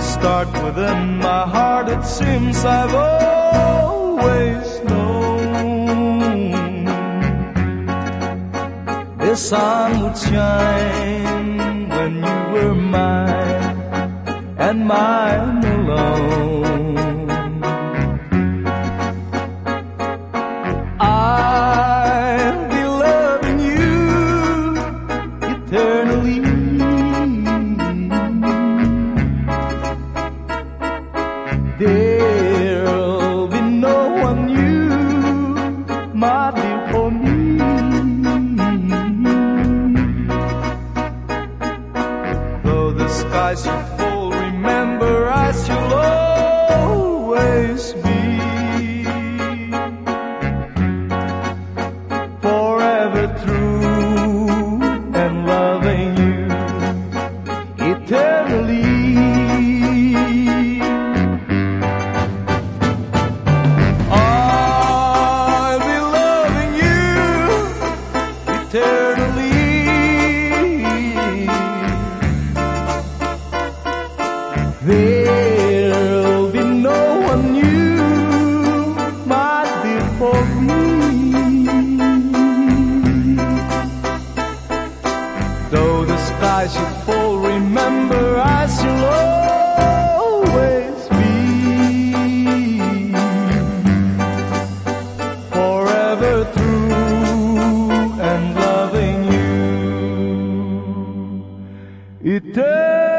start within my heart. It seems I've always known the sun would shine when you were mine and mine me. Though the skies for me. Though the sky should fall, remember I shall always be forever through and loving you. Eternal.